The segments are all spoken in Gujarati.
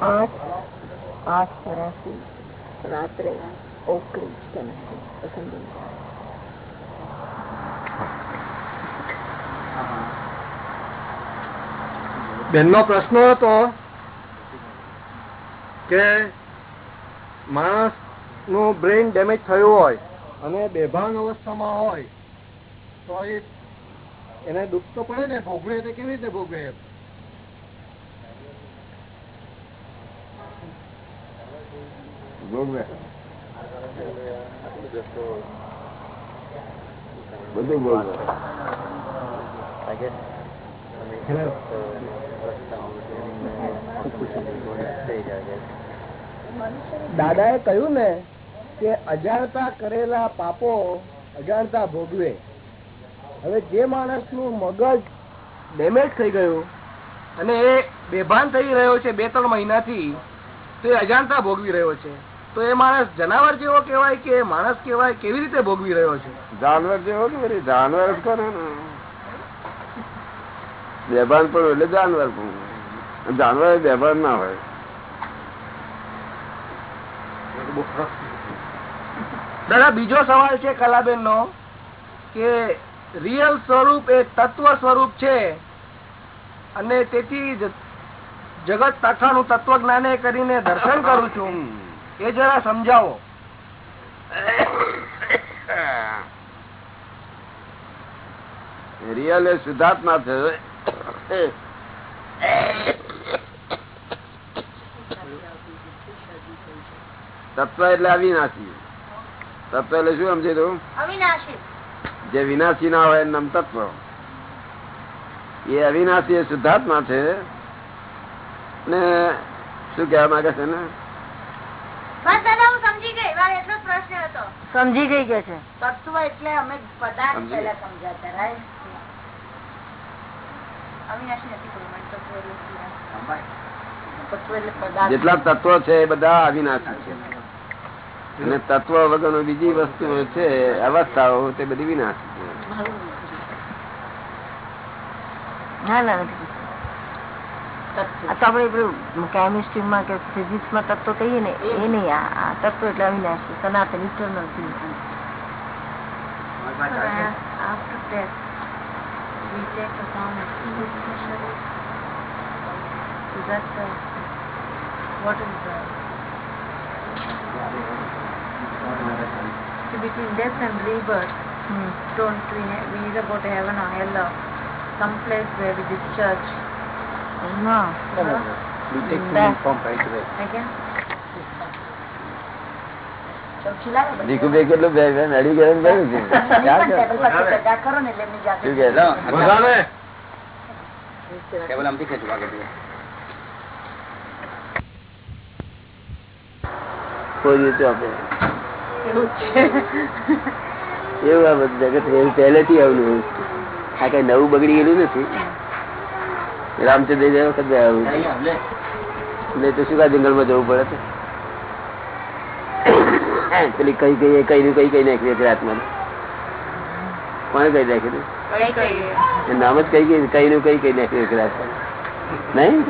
આઠ આઠ ચોરાસી રાત્રે ઓકરીજ ટેનેસી પસંદ બેનનો પ્રશ્ન હતો કે માણસનું બ્રેઇન ડેમેજ થયું હોય અને બેભાન અવસ્થામાં હોય, તો એને દુઃખ તો પડે ને, ભોગવે તે કેવી રીતે ભોગવે ભોગવે બધું ભોગવે દાદા એ કહ્યું ને કે અજાણતા કરેલા પાપો અજાણતા ભોગવે. હવે જે માણસનું મગજ ડેમેજ થઈ ગયું અને એ બેભાન થઈ રહ્યો છે બે ત્રણ મહિનાથી, તો એ અજાણતા ભોગવી રહ્યો છે. તો એ માણસ જનાવર જેવો કેવાય કે માણસ કેવાય કેવી રીતે ભોગવી રહ્યો છે? જાનવર જેવો કે જાનવર જ કરે ને. બેભાન પણ એટલે જાનવર પણ જાનવર બેભાન ના હોય. દાદા બીજો સવાલ છે કલાબેન નો કે રિયલ સ્વરૂપ એ તત્વ સ્વરૂપ છે અને તેથી જગત તથાનું તત્વ જ્ઞાને કરીને દર્શન કરું છું. એ જરા સમજાવો. રિયલ એ શુદ્ધાત્મા છે. તત્વ એટલે અવિનાશી. તત્વ એટલે શું સમજે તું? અવિનાશી. જે વિનાશી ના હોય નામ તત્વ. એ અવિનાશી એ શુદ્ધાત્મા છે. ને શું કહેવા માંગે છે ને બસ દાદા હું સમજી ગઈ મારો એટલો જ પ્રશ્ન હતો. સમજી ગઈ કે છે? તત્વ એટલે અમે પદાર્થ. પહેલા સમજાતા રાઈટ જેટલા તત્વો છે એ બધા અવિનાશી છે. અને તત્વ વગર બીજી વસ્તુઓ છે અવસ્થાઓ તે બધી વિનાશી છે. ના ના નથી આ તો આપણે પેલું કેમિસ્ટ્રી માં કે ફિઝિક્સમાં તત્વ કહીએ ને એ નહીં આ આ તત્વ એટલે અવિનાશી સનાતન eternal After death, we take the form of So that, uh, what is the... See, between death and rebirth, don't we, ha- we either go to heaven or hell or some place where we discharge. ના એવું આ બધું જગત પહેલેથી આવું આ કઈ નવું બગડી ગયેલું નથી રામચંદ્ર જે વખત આવું નહીં તો શું કા જંગલમાં જવું પડે છે પેલી કઈ કઈ કઈ નું કઈ કઈ નાખ્યું એક રાતમાં કોને કઈ નાખ્યું નામ જ કઈ કઈ કઈ નું કઈ કઈ નાખ્યું એક રાતમાં નહીં?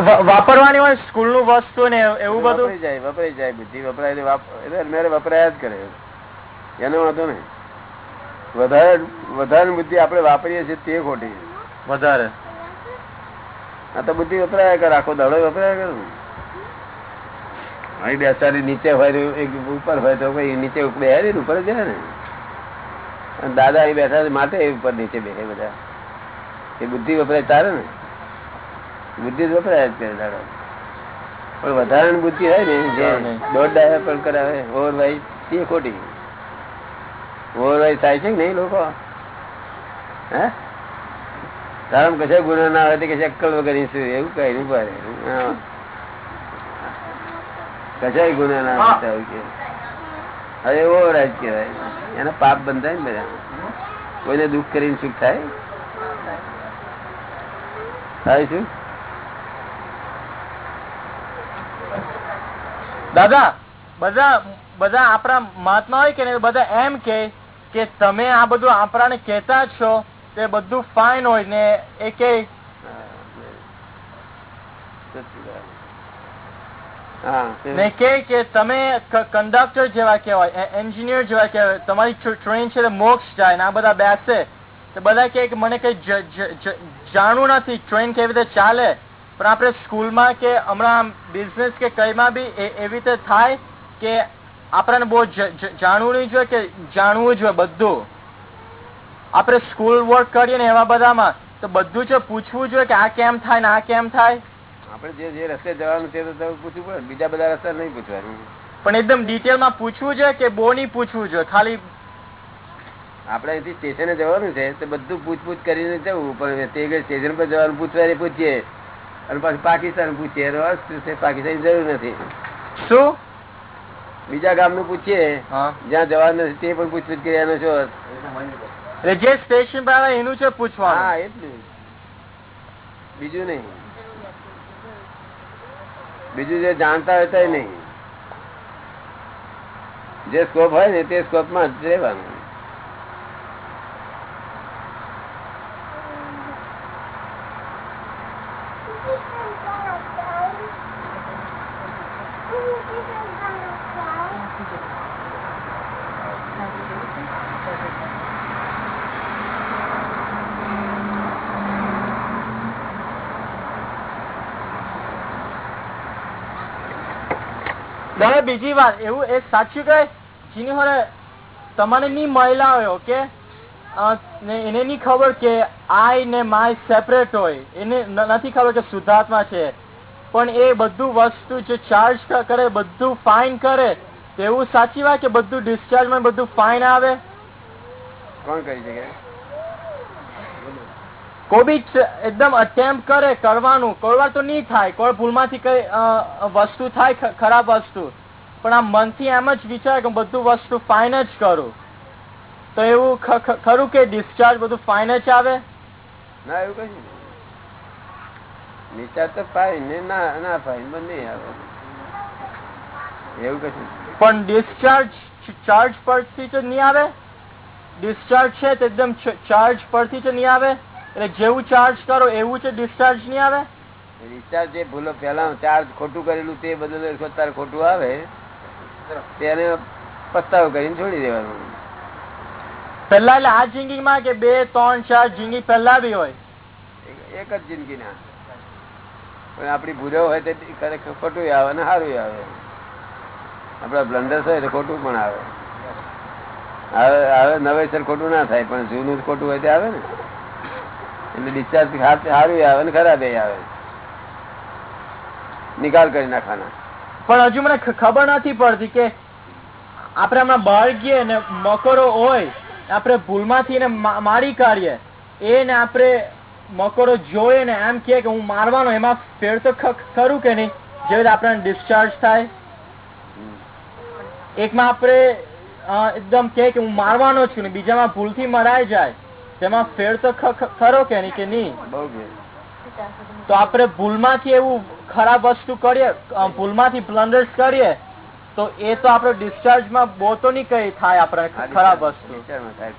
વાપરવાની હોય સ્કૂલનું વસ્તુ ને એવું બધું? વપરાઈ જાય વપરાઈ જાય બુદ્ધિ વપરાય એટલે મેરે વપરાયા જ કરે. એનો વાંધો નહીં. વધારે વધારે બુદ્ધિ આપણે વાપરીએ છીએ તે ખોટી. વધારે. આ તો બુદ્ધિ વપરાયા કરે આખો દડો વપરાયા કરે. અહીં બેસાડી નીચે હોય એક ઉપર હોય તો નીચે ઉપર બેહારી ઉપર જ જાય ને અને દાદા અહીં બેઠા માટે એ ઉપર નીચે બેહે બધા. એ બુદ્ધિ વપરાય તારે ને? બુદ્ધિ જ વપરાય અત્યારે કરે પણ વધારાની બુદ્ધિ હોય ને જે દોઢ ડાયા પણ કરાવે ઓવરવાઈ તે ખોટી. ઓવરવાઈ થાય છે કે નહીં લોકો? હે? તારામ કશે ગુના ના હોય તો કશા અક્કલ વગર શું એવું કઈ નહીં પાડે હા. કશાય ગુના ના આવે આવું કે. હવે ઓવર રાજ કહેવાય. એના પાપ બંધાય ને બધા. કોઈને દુઃખ કરીને સુખ થાય? થાય શું? દાદા બધા બધા આપણા મહાત્મા હોય કે બધા એમ કે કે તમે આ બધું આપણાને કહેતા છો તે બધું ફાઇન હોય ને એ કે તમે કંડક્ટર જેવા કેવાય એન્જિનિયર જેવા કેવાય તમારી ટ્રેન છે મોક્ષ જાય ને આ બધા બેસે. તો બધા કે મને કઈ જાણવું નથી ટ્રેન કેવી રીતે ચાલે? પણ આપણે સ્કૂલમાં કે હમણાં બિઝનેસ કે કઈમાં બી એ- એવી રીતે થાય કે આપણને બહુ જાણવું નહીં જોઈએ કે જાણવું જોઈએ બધું. આપણે સ્કૂલ વર્ક કરીએ ને એવા બધામાં તો બધું જ પૂછવું જોઈએ કે આ કેમ થાય ને આ કેમ થાય. આપણે જે જે રસ્તે જવાનું છે તો પૂછવું પડે. બીજા બધા રસ્તા નહીં પૂછવાનું. પણ એકદમ ડિટેલમાં પૂછવું જોઈએ કે બહુ નહીં પૂછવું જોઈએ? ખાલી આપણે અહીંથી સ્ટેશને જવાનું છે તો બધું પૂછપૂછ કરીને જવું. પણ તે સ્ટેશન પર જવાનું પૂછવા પૂછીએ. અને પછી પાકિસ્તાન પૂછીએ. શું છે? પાકિસ્તાન જરૂર નથી. શું? બીજા ગામનું પૂછીએ. જ્યાં જવાનું નથી તે પણ પૂછપૂછ કરી એનો શું એટલે જે સ્ટેશન પર આવે એનું છે પૂછવા હા એટલું. બીજું નહીં. બીજું જે જાણતા હોય તો નહીં. જે સ્કોપ હોય ને તે સ્કોપમાં જ રહેવાનું. બીજી વાત એવું એ સાચું કહે જીની હોરે તમને ની મહિલા હોય ઓકે? એને ની ખબર કે આઈ ને માય સેપરેટ હોય. એને નથી ખબર કે શુદ્ધાત્મા છે. પણ એ બધું વસ્તુ જે ચાર્જ કરે બધું ફાઇન કરે તેવું સાચી વાત કે બધું ડિસ્ચાર્જમાં બધું ફાઇન આવે? કોણ કરી શકે કોઈ બી એકદમ અટેમ્પ કરે કરવાનું કોઈ વાર તો નહીં થાય કોઈ ભૂલમાંથી કઈ વસ્તુ થાય ખરાબ વસ્તુ. પણ આ મનથી એમ જ વિચાર કે બધું વસ્તુ ફાઇન જ કરું. તો એવું ખરું કે ડિસ્ચાર્જ બધું ફાઇન જ આવે? ના એવું કશું નહીં. તો ફાઇન ના ના ફાઇન ફાઈન નહીં આવે. એવું કશું પણ ડિસ્ચાર્જ ચાર્જ પરથી તો નહીં આવે? ડિસ્ચાર્જ છે તે એકદમ ચાર્જ પરથી તો નહીં આવે? એટલે જેવું ચાર્જ કરો એવું છે ડિસ્ચાર્જ નહીં આવે? રિચાર્જ જે ભૂલો પેલા ચાર્જ ખોટું કરેલું તે બદલે અત્યારે ખોટું આવે. તેને પસ્તાવો કરીને છોડી દેવાનું. પહેલા એટલે આ જિંદગીમાં કે બે ત્રણ ચાર જિંદગી પહેલા બી હોય? એક- એક જ જિંદગી ના પણ આપડી ભૂલો હોય તો ખરેખર ખોટું આવે ને સારું આવે. આપડા બ્લન્ડર્સ હોય તો ખોટું પણ આવે. હવે હવે નવેસર ખોટું ના થાય પણ જૂનું ખોટું હોય તે આવે ને. એટલે ડિસ્ચાર્જ સારું આવે ને ખરાબ આવે. નિકાલ કરી નાખવાના. પણ હજુ મને ખબર નથી પડતી કે આપણે હમણાં બહાર ગઈએ ને મકોરો હોય આપણે ભૂલમાંથી એને મારી કાઢીએ એને આપણે મકોરો જોઈએ ને એમ કહે કે હું મારવાનો એમાં ફેર તો ખરું કે નહીં? જેવી રીતે આપણને ડિસ્ચાર્જ થાય. એકમાં આપણે એકદમ કહે કે હું મારવાનો છું ને બીજામાં ભૂલથી મરાઈ જાય તેમાં ફેર તો ખરો કે નહીં કે નહીં? તો આપણે ભૂલમાંથી એવું ખરાબ વસ્તુ કરીએ પુલ ભૂલમાંથી બ્લન્ડર્સ કરીએ તો એ તો આપણે ડિસ્ચાર્જમાં બહુ તો નહીં કઈ થાય આપણે ખરાબ વસ્તુ.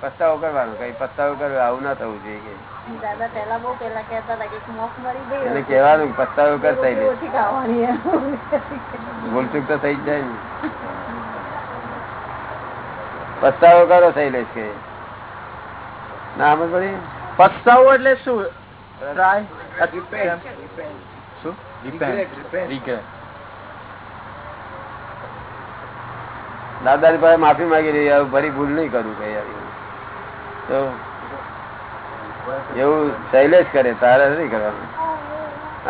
પસ્તાવો કરવાનો કઈ પસ્તાવો કરવો આવું ના થવું જોઈએ કે. દાદા પેલા બહુ પેલા કહેતા હતા કે મોક્ષ મળી ગઈ એને કહેવાનું પસ્તાવો ભૂલચૂક તો થઈ જાય ને. પસ્તાવો કરો થઈ લઈશ કે. ના સમજ પડી પસ્તાવો એટલે શું? Try Regret. પાસે માફી માંગી રહી આવું ફરી ભૂલ નહીં કરું કઈ તો એવું શૈલેષ કરે તારે નહીં કરવાનું.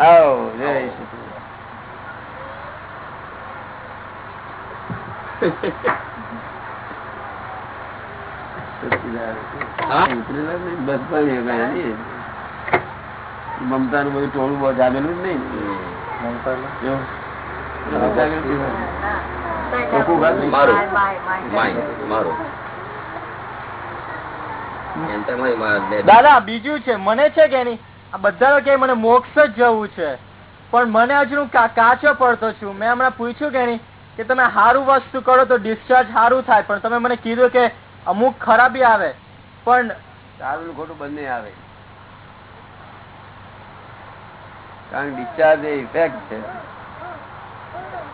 આવો જય શ્રી કૃષ્ણ. બસ પણ એ નું બધું ટોળું બહુ જામેલું જ નહીં. દાદા બીજું છે. મને છે કે નહીં? બધા કે મને મોક્ષ જ જવું છે. પણ મને હજુ હું કાચો પડતો છું. મેં હમણાં પૂછ્યું કે નહીં કે તમે સારું વસ્તુ કરો તો ડિસ્ચાર્જ સારું થાય. પણ તમે મને કીધું કે અમુક ખરાબી આવે. પણ સારું ખોટું બંને આવે. કારણ ડિસ્ચાર્જ એ ઇફેક્ટ છે.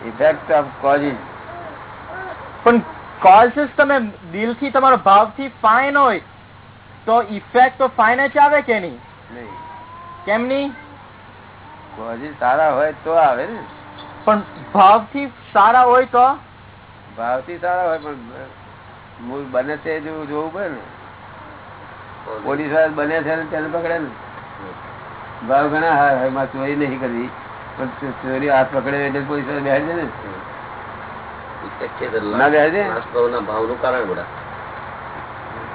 ઇફેક્ટ ઓફ કોઝિસ પણ કોઝિસ તમે દિલથી તમારો ભાવથી ફાઇન હોય તો ઇફેક્ટ તો ફાઇન જ આવે કે નહીં? નહીં. કેમ નહીં? કોઝિસ સારા હોય તો આવે ને. પણ ભાવથી સારા હોય તો? ભાવથી સારા હોય પણ મૂળ બને છે જોવું જોવું પડે ને. પોલીસવાળા બને છે ને તેને પકડે ને. ભાવ ઘણા હાર હોયમાં ચોરી નહીં કરવી. પણ ચોરી હાથ પકડે એટલે પોલીસ બેસી જાય ને છે છે?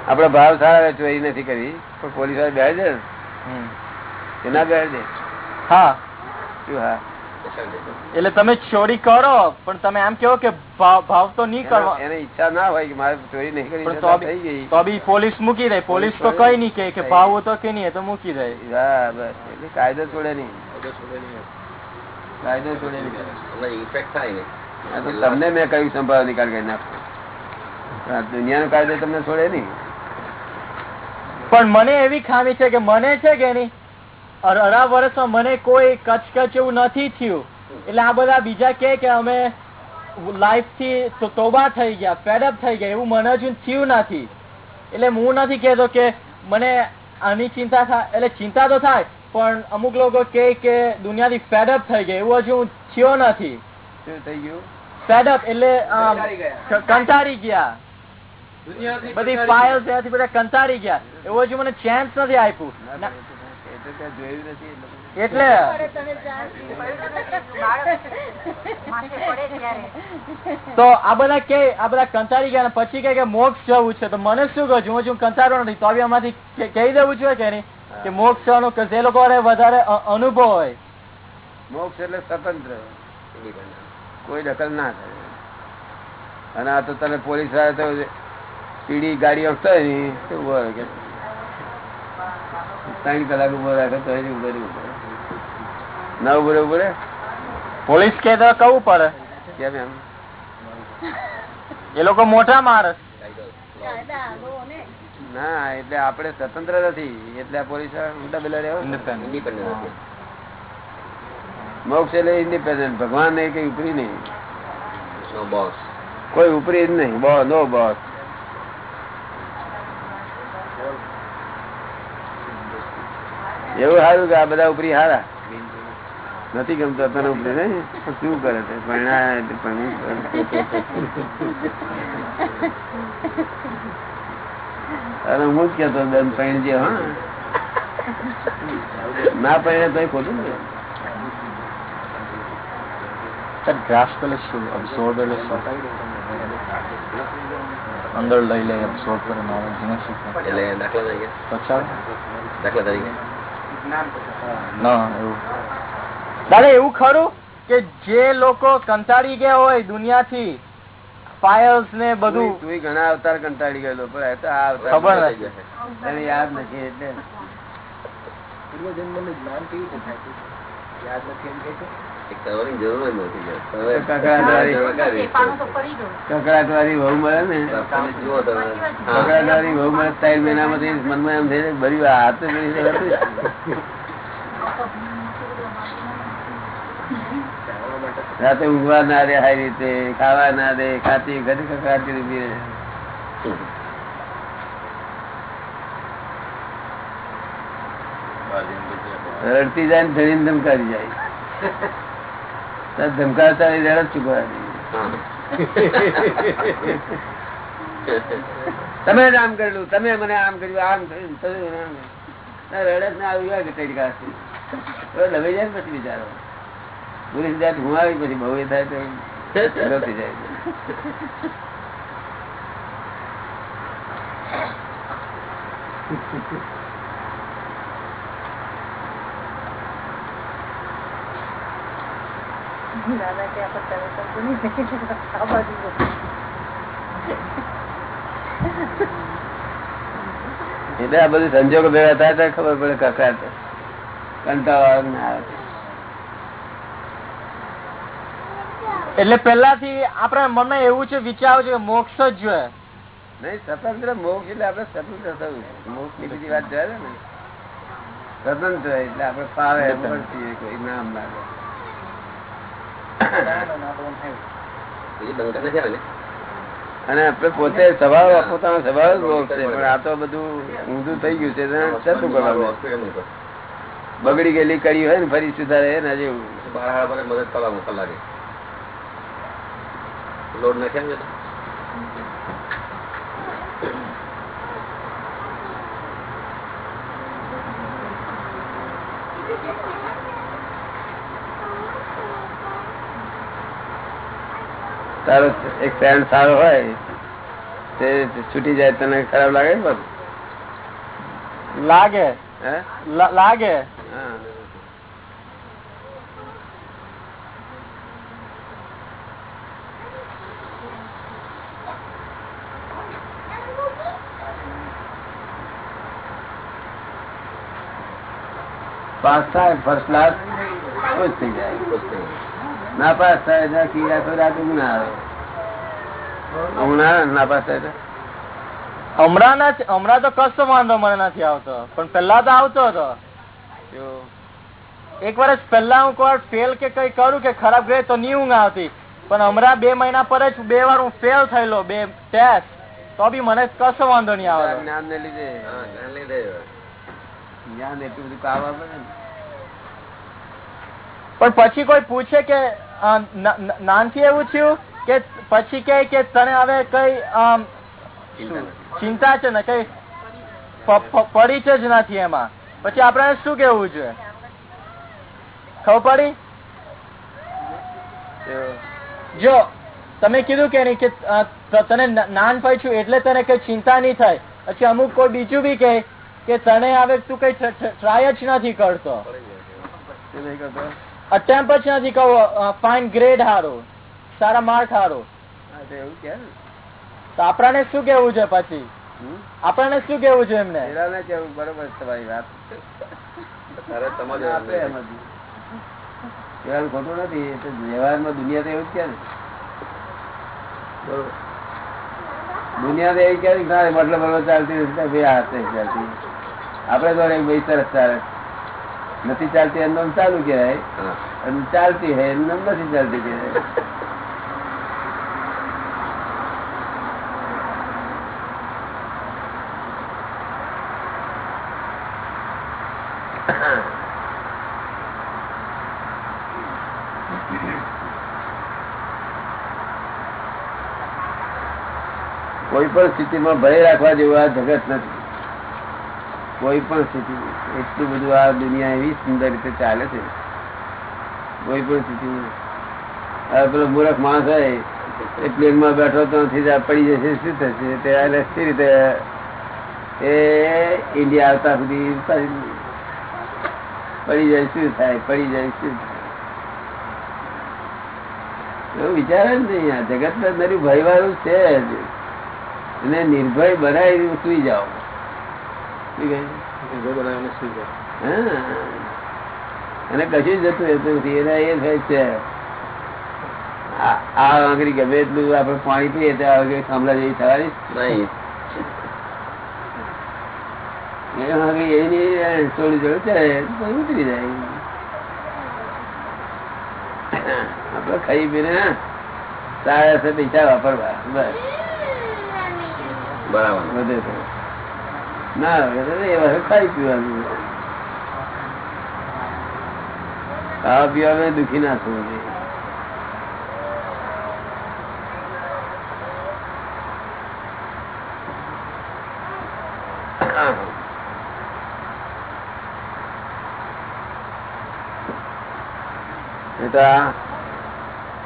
આપડે ભાવ સારા ચોરી નથી કરી પણ પોલીસવાળા બેસી જાય ને કે ના બેસી? દે હા. શું હા? એટલે તમે ચોરી કરો પણ તમે એમ કેવો કે ભાવ ભાવ તો નહીં કરો એને ઈચ્છા ના હોય કે મારે ચોરી નહીં કરી તો બી- થઈ ગઈ. તો બી પોલીસ મૂકી દે. પોલીસ તો કઈ નહીં કે કે ભાવ તો કે નહીં તો મૂકી દે. કાયદો છોડે નહીં. કાયદો છોડે નહીં. તમને ઇફેક્ટ થાય તમને મેં કયું સંભાળ નિકાલ કરી નાખો. આ દુનિયાનો કાયદો તમને છોડે નહીં. પણ મને એવી ખામી છે કે મને છે કે નહીં? અઢાર વર્ષમાં મને કોઈ કચ કચ એવું નથી થયું. એટલે આ બધા બીજા કે કે અમે લાઈફથી તોબા થઈ ગયા ફેડઅપ થઈ ગયા એવું મને હજુ થયું નથી. એટલે હું નથી કેતો કે મને આની ચિંતા થાય એટલે ચિંતા તો થાય પણ અમુક લોકો કે કે દુનિયાથી ફેડઅપ થઈ ગયા એવું હજુ થયો નથી. થઈ ગયું? ફેડઅપ એટલે કંટાળી ગયા. બધી ફાઇલ ત્યાંથી બધા કંટાળી ગયા. એવું હજુ મને ચાન્સ નથી આપ્યું. એટલે. એટલે તો આ બધા કે આ બધા કંટાળી ગયા પછી કે કે મોક્ષ જવું છે. તો મને શું કહું છું? હું કંટાળો નથી. તો આમાંથી કહી દેવું છે કે નહીં? કે મોક્ષ નો કે જે લોકો વધારે અનુભવ હોય. મોક્ષ એટલે સ્વતંત્ર. કોઈ દખલ ના થાય. અને આ તો તને પોલીસવાળા તો પીડી ગાડી અડતો હોય ને તો હોય કે? ત્રણ કલાક ઊભો રાખે તો ઊભો ના ઊભો રહે ઊભો રહે પોલીસ કે તો કહવું પડે. કેમ એમ? એ લોકો મોટા માણસ ના એટલે આપણે સ્વતંત્ર નથી. એટલે પોલીસ રહેવા મોક્ષ એટલે ઇન્ડિપેન્ડન્ટ ભગવાન ને કઈ ઉપરી નહીં. કોઈ ઉપરી જ નહીં. બસ નો બોસ એવું સારું કે આ બધા ઉપરી હારા. નથી ગમતો તને ઉપરી નહીં? શું કરે છે. અરે હું જ કેતો બેન પૈણજે હા. ના પૈણે તો ખોટું ને એટલે શું અંદર લઈ લે અબ્સોર્બ કરે નોલેજ ને શું એટલે દાખલા તરીકે. દાખલા તરીકે. ના દાદા એવું ખરું કે જે લોકો કંટાળી ગયા હોય દુનિયાથી પાયલ્સ ને બધું? તું ઘણા અવતાર કંટાળી ગયેલો પણ એ તો આ અવતાર ખબર થઈ નથી. જશે. તને યાદ નથી એટલે. એક કરવાની જરૂર જ નહોતી હવે કકડાટ વાળી- કકડાટ વાળી વહુ મળે ને? તમે જુઓ તમે. હા. વાળી વહુ મળે ત્રણ મહિનામાંથી મનમાં એમ થઈ. રાતે ઊંઘવા ના રે સારી રીતે ખાવા ના દે ખાતી ઘડી કકડાતી કરી ઊભી રડતી જાય ને ધણીને ધમકાવી જાય. ધમકાવતા ત્યારે ચૂકવાની તમે જ આમ કરેલું તમે મને આમ કર્યું આમ કર્યું મને ના, આવ્યું જ આવી ગયા કે કઈ હવે લવાઈ જાય પછી બિચારો. પોલીસ જાત આવી પછી બહુ એ થાય એટલે આ બધું સંજોગો ભેગા થાય ત્યારે ખબર પડે કકા કંટાળો ના આવે. એટલે પેલાથી આપણા મનમાં એવું છે વિચાર છે કે મોક્ષ જ જોઈએ. નહીં સ્વતંત્ર મોક્ષ એટલે આપણે સ્વતંત્ર થવું. મોક્ષની બીજી વાત જાય ને? સ્વતંત્ર એટલે આપણે ફાવે કોઈ નામ લાગે બીજી બંધ નથી આવે ને અને આપણે પોતે સ્વભાવ પોતાનો સ્વભાવ છે પણ આ તો બધું ઊંધું થઈ ગયું છે જતું કરવાનું? બગડી ગયેલી કરી હોય ને ફરી સુધારે એના જેવું બહાર મદદ કરવા મોકલ લાગે. લોડ નાખ્યા તારો એક ફ્રેન્ડ સારો હોય તે છૂટી જાય તને ખરાબ લાગે ને બાબુ? લાગે હે લા- લાગે હા. પાસ થાય ફર્સ્ટ ક્લાસ ખુશ થઈ જાય ખુશ થઈ ગયો. ના પાસ થાય તો કીડા તો રાત ના આવે. હમણાં ના આવે ને ના પાસ થાય તો હમણાં ના હમણાં તો કશો વાંધો મને નથી આવતો. પણ પેલા તો આવતો હતો. એક વર્ષ પેલા હું કોઈ ફેલ કે કઈ કરું કે ખરાબ ગ્રેડ તો નહીં ઊંઘ આવતી પણ હમણાં બે મહિના પર જ બે વાર હું ફેલ થયેલો બે ટેસ્ટ તો બી મને કશો વાંધો નહીં આવે જ્ઞાન ને લીધે. હા જ્ઞાન લીધે જ્ઞાન એટલું બધું કામ આપે પણ પછી કોઈ પૂછે કે નાનથી એવું થયું કે પછી કે કે તને હવે કઈ ચિંતા છે ને કઈ પરિચય જ નથી એમાં. પછી આપણે શું કેવું છે? ખબર પડી? જો. તમે કીધું કે નહીં કે તને નાન છું એટલે તને કઈ ચિંતા નહીં થાય. પછી અમુક કોઈ બીજું બી કહે કે તને હવે તું કઈ ટ્રાય જ નથી કરતો. કરતો અટેમ્પ જ નથી કહો ફાઇન ગ્રેડ હારો. સારા માર્ક હારો. તો એવું કે ને. આપણને શું કેવું છે પછી? આપણને શું કેવું છે એમને? કેવું બરોબર છે તમારી વાત ખોટું નથી એ તો વ્યવહારમાં દુનિયા તો એવું જ કે બરોબર. દુનિયા તો એવી કે ને, ના, મતલબ ચાલતી ભાઈ આ ચાલતી. આપણે તો સરસ ચાલે નથી ચાલતી એમ નામ ચાલુ કહેવાય. અને ચાલતી હે એમ નામ નથી ચાલતી કહેવાય. કોઈ પણ સ્થિતિમાં ભય રાખવા જેવું આ જગત નથી. કોઈ પણ સ્થિતિ, એટલું બધું આ દુનિયા એવી સુંદર રીતે ચાલે છે. કોઈ પણ સ્થિતિ. પેલો મૂર્ખ માણસ હોય, એ પ્લેનમાં બેઠો તો નથી પડી જશે, શું થશે? તે એટલે સી રીતે એ ઇન્ડિયા આવતા સુધી પડી જાય, શું થાય? પડી જાય, શું થાય? એવું વિચારે જ નહીં જગત તો નરું ભય વાળું છે અને નિર્ભય બનાવી સુઈ જાઓ. અને કશું જતું રહેતું એના એ થાય છે. આ આ આંગળી ગમે એટલું આપણે પાણી પીએ તો આંગળી જેવી થવાની? નહીં. એ આંગળી એની થોડી જોડે ચડે ઉતરી જાય. આપડે ખાઈ પીને સારા પૈસા વાપરવા. બસ. બરાબર. તો ના એ વખત ખાઈ પીવાનું. ખાવા પીવા દુખી ના થવું જોઈએ.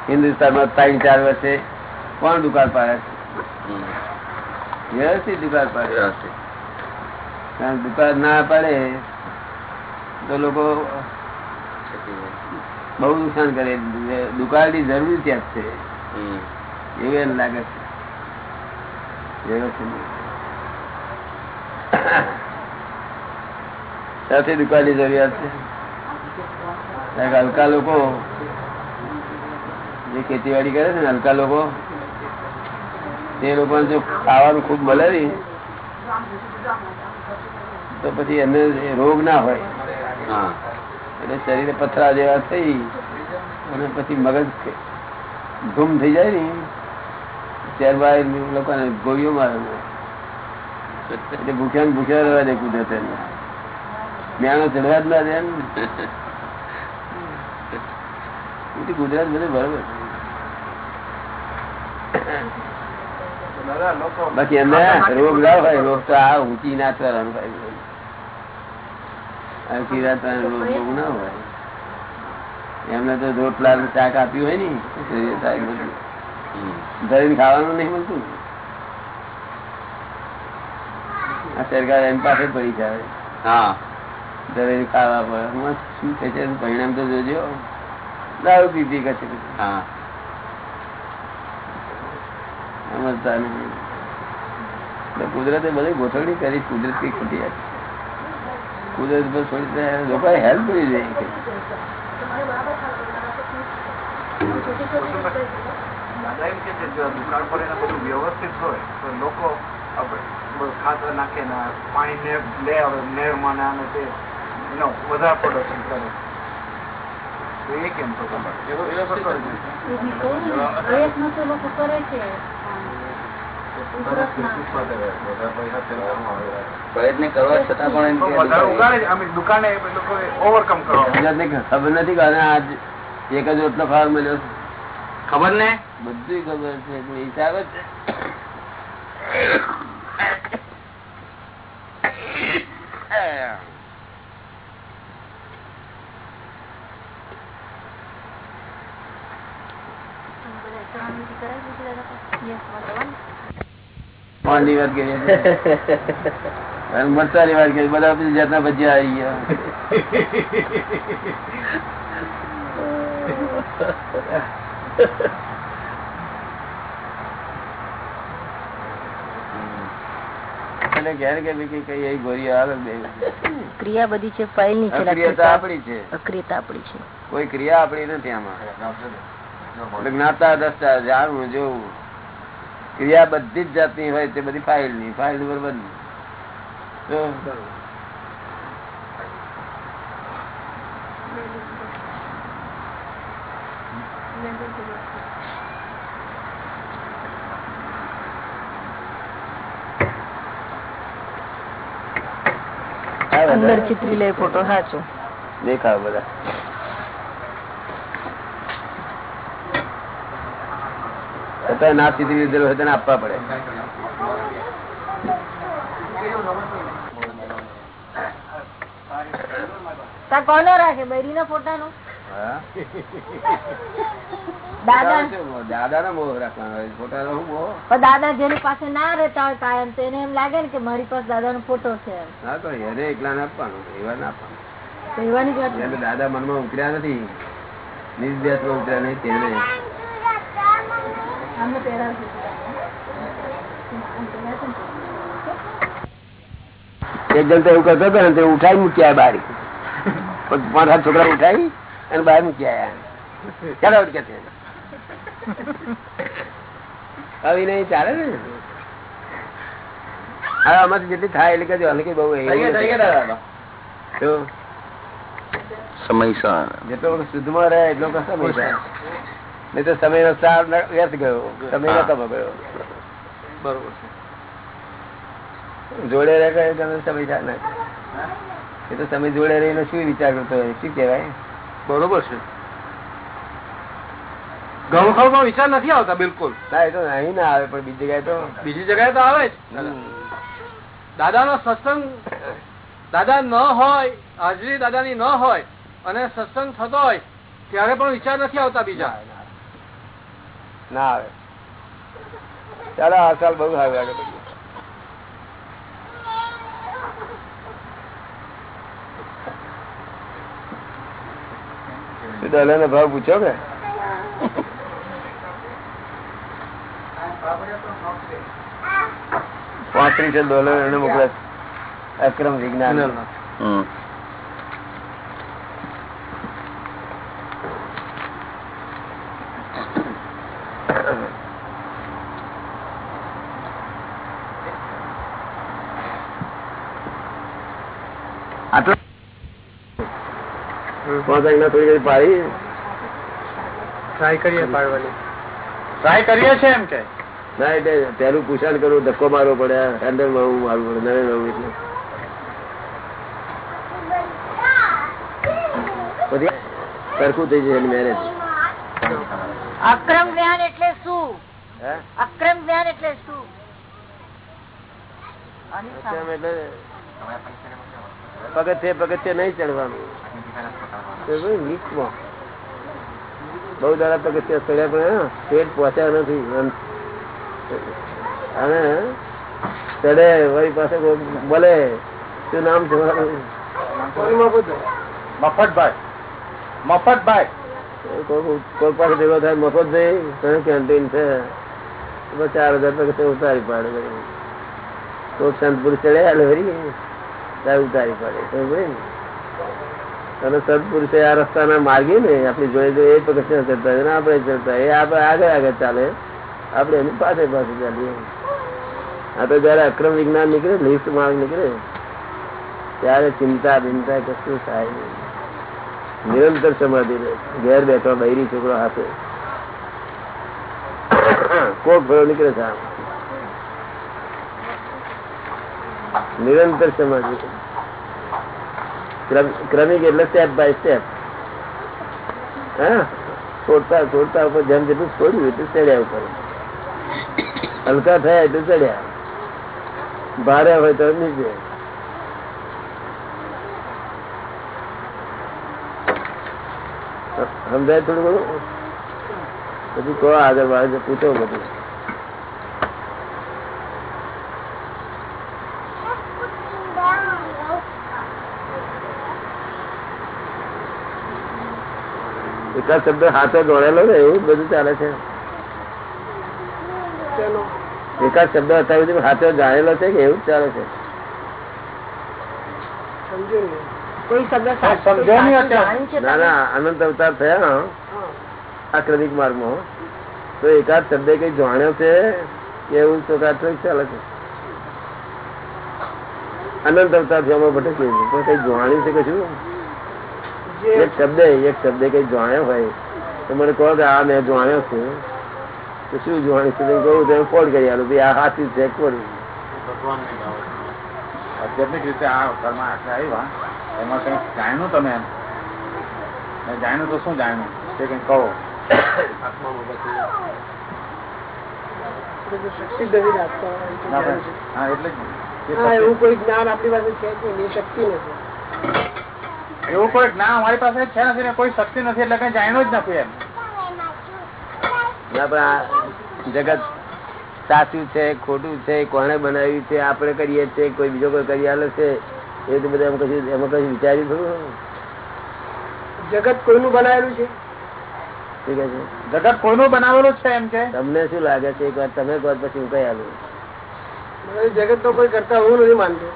હિન્દુસ્તાનમાં ત્રણ ચાર વર્ષે કોણ દુકાન પાડે છે? વ્યવસ્થિત દુકાન પાડે વ્યવસ્થિત. કારણ દુકાન ના પાડે તો લોકો બહુ નુકસાન કરે. દુકાનની જરૂરિયાત છે એવું એમ લાગે છે. દુકાનની જરૂરિયાત છે. હલકા લોકો જે ખેતીવાડી કરે છે ને હલકા લોકો તે લોકો જો ખાવાનું ખૂબ મળે ને તો પછી અંદર રોગ ના હોય. હા. એટલે શરીરે પથરા જેવા થઈ અને પછી મગજ ગુમ થઈ જાય ને ત્યારબાદ લોકોને ગોળીઓ મારે એટલે ભૂખ્યા ને ભૂખ્યા રહેવા દે કુદરત. એને જ્ઞાનો ચડવા જ ના દે ને કુદરત બધું બરોબર. બાકી એમને રોગ ના હોય રોગ તો આ ઊંચી ના કરવાનું ભાઈ આ કિરાતાનો રોગ બોગ ના હોય. એમને તો રોટલા શાક આપ્યું હોય ને ધરીને ખાવાનું નહીં મળતું. આ સરકાર એમ પાસે પડી જાય. હા. ધરીને ખાવા પડે. શું છે? પરિણામ તો જોજો. દારૂ પીધી કશે હા. સમજતા નહીં. કુદરતે બધી ગોઠવણી કરી કુદરત ખોટી હતી કુદરત પર થોડી લોકો હેલ્પ કરી દે દુકાળ પર એને બધું વ્યવસ્થિત હોય તો લોકો આપણે ખાતર નાખે ને પાણી ને લે આવે નહેરમાં ને આને તે એનો વધારે પ્રોડક્શન કરે. તો એ કેમ તો પ્રયત્ન તો લોકો કરે છે. પ્રયત્ન કરવા છતાં પણ દુકાને ઓવરકમ કરવા ખબર નથી આજ એક જ રોટલો ખાવા મળ્યો ખબર ને? બધું ખબર છે હિસાબ જ પાંચની વાત કરીએ છીએ. કરી મરચાની વાત કરી બધા બધી જાતના ભજીયા આવી ગયા. એટલે ઘેર કે ભઈ કઈ ગોળીઓ આવે ક્રિયા બધી છે ફાઇલની છે અક્રિયતા આપણી છે. અક્રિયતા આપણી છે. કોઈ ક્રિયા આપણી નથી આમાં. જ્ઞાતા દસતા જાણવું જોવું. ક્રિયા બધી જ જાતની હોય તે બધી ફાઇલની ફાઇલ ઉપરની. તો આ બધા અંદર ચિત્રી લે ફોટો સાચો દેખાવ બધા. છતાં ના ચિત્રી લીધેલું હોય તેને આપવા પડે. કોનો રાખે? બૈરી ના? દાદા. જેની પાસે ના રહેતા હોય કાયમ તો એને એમ લાગે ને કે મારી પાસે દાદા નો ફોટો છે હા તો એને એકલા ના આપવાનું એવા ના આપવાનું. દાદા મનમાં ઉતર્યા નથી. નિર્દેશમાં ઉતર્યા નહીં તેને. એક જણ તો એવું કરતો હતો ને તે ઉઠાઈ મૂક્યા બારી. સાત છોકરા ઉઠાઈ અને બહાર મૂક્યા ચાલો કે છે. નહીં ચાલે ને. હવે આમાંથી જેટલી થાય એટલે કહેજો હલકી બહુ તો? સમય જેટલો વખત શુદ્ધમાં રહે એટલો સમય થાય નહીં તો સમય નો સાર વ્યર્થ ગયો. સમય બગડ્યો બરોબર જોડે રહે તમે સમય ને. એ તો સમય જોડે રહીને શું વિચાર કરતો હોય? શું કેવાય બરોબર છે. ગૌખળમાં વિચાર નથી આવતા બિલકુલ. ના એ તો અહીં ના આવે પણ બીજી જગ્યાએ તો બીજી જગ્યાએ તો આવે જ. દાદા નો સત્સંગ દાદા ન હોય હાજરી દાદાની ન હોય અને સત્સંગ થતો હોય ત્યારે પણ વિચાર નથી આવતા બીજા. ના આવે. ચાલો, આ સાલ બહુ સારું લાગે બધું. દલાલ નો ભાવ પૂછો કે? પાંત્રીસો ડોલર એને મોકલે અક્રમ વિજ્ઞાન. આટલો થોડી પાડી ટ્રાય કરીએ પાડવાની. ટ્રાય કરીએ છે એમ કે? ના એટલે પેલું પૂછાણ કરવું ધક્કો મારવો પડે હેન્ડલ મારવું મારવું પડે નરે નવું એટલે. પછી સરખું થઈ જશે મેરેજ અક્રમ જ્ઞાન એટલે શું? હે? અક્રમ જ્ઞાન એટલે શું? એટલે પગથિયે પગથિયે નહીં ચડવાનું. વીકમાં. બહુ દાડા પગથિયા ચડ્યા પણ પેટ પહોંચ્યા નથી. અને ચડે વળી પાસે બોલે શું નામ છે મફતભાઈ. મફતભાઈ. કોઈ પાસે ભેગો થાય મફતભાઈ જઈ કેન્ટીન છે. ચાર હજાર પગથિયા ઉતારી પાડે. તો સંતપુર ચડ્યા ત્યારે ઉતારી પાડે? અને સદપુરુષે આ રસ્તાના માર્ગે ને આપણે જોઈએ તો એ પગથિયા ચડતા હોય આપણે ચડતા એ આપણે આગળ આગળ ચાલે. આપણે એની પાસે પાસે ચાલીએ. આ તો જયારે અક્રમ વિજ્ઞાન નીકળે લિફ્ટ માર્ગ નીકળે, ત્યારે ચિંતા બિંતા કશું થાય નહીં. નિરંતર સમાધિ રહે. ઘેર બેઠો, બૈરી છોકરો હાથે. કોક ભરો નીકળે છે આમ. નિરંતર સમાધિ ક્રમિક એટલે સ્ટેપ બાય સ્ટેપ હા? છોડતા છોડતા ઉપર જેમ જેટલું છોડ્યું એટલું ચડ્યા ઉપર. હલકા થયા એટલું ચડ્યા. ભારે હોય તો નીચે. સમજાય થોડું ઘણું? પછી કહો આગળ વાળે પૂછો બધું. એકાદ શબ્દ હાથે દોડેલો ને એવું બધું ચાલે છે. એકાદ શબ્દ અત્યાર સુધી હાથે જાણેલો છે કે એવું જ ચાલે છે? કોઈ શબ્દ સમજો નહીં અત્યારે. જાણ્યું છે ના ના અનંત અવતાર થયા આ ક્રમિક માર્ગમાં તો એકાદ શબ્દ કઈ જાણ્યો છે કે એવું તો ચાલે છે? અનંત અવતાર થયા ભટકી પણ કઈ જાણ્યું છે કશું? એક શબ્દ એક શબ્દ કઈ જાણ્યો હોય તો મને કહો કે આ મેં જાણ્યો છે. તો શું જોવાનું છે? કહું તો ફોડ કરી આલું ભાઈ આ હાથી છે ખોટું આધ્યાત્મિક રીતે આ અવતારમાં આટલા આવ્યા. એમાં કંઈક જાણ્યું તમે એમ? જાણ્યું તો શું જાણ્યું? તે કંઈક કહો. ના ભાઈ, હા એટલે એવું કોઈ જ્ઞાન આપણી પાસે છે કે એ શક્તિ નથી. એવું કોઈ ના અમારી પાસે છે નથી ને કોઈ શક્તિ નથી એટલે કઈ જાણ્યું જ નથી એમ. ના જગત સાચું છે ખોટું છે કોણે બનાવ્યું છે આપણે કરીએ છીએ કોઈ બીજો કોઈ કરી આલે છે એ તો બધા એમ કશું એમાં કશું વિચાર્યું થોડું જગત કોઈનું બનાવેલું છે? ઠીક છે? જગત કોઈનું બનાવેલું છે એમ કે? તમને શું લાગે છે? એક વાર તમે કહો પછી હું કઈ આલું. જગત તો કોઈ કરતા હું નથી માનતો.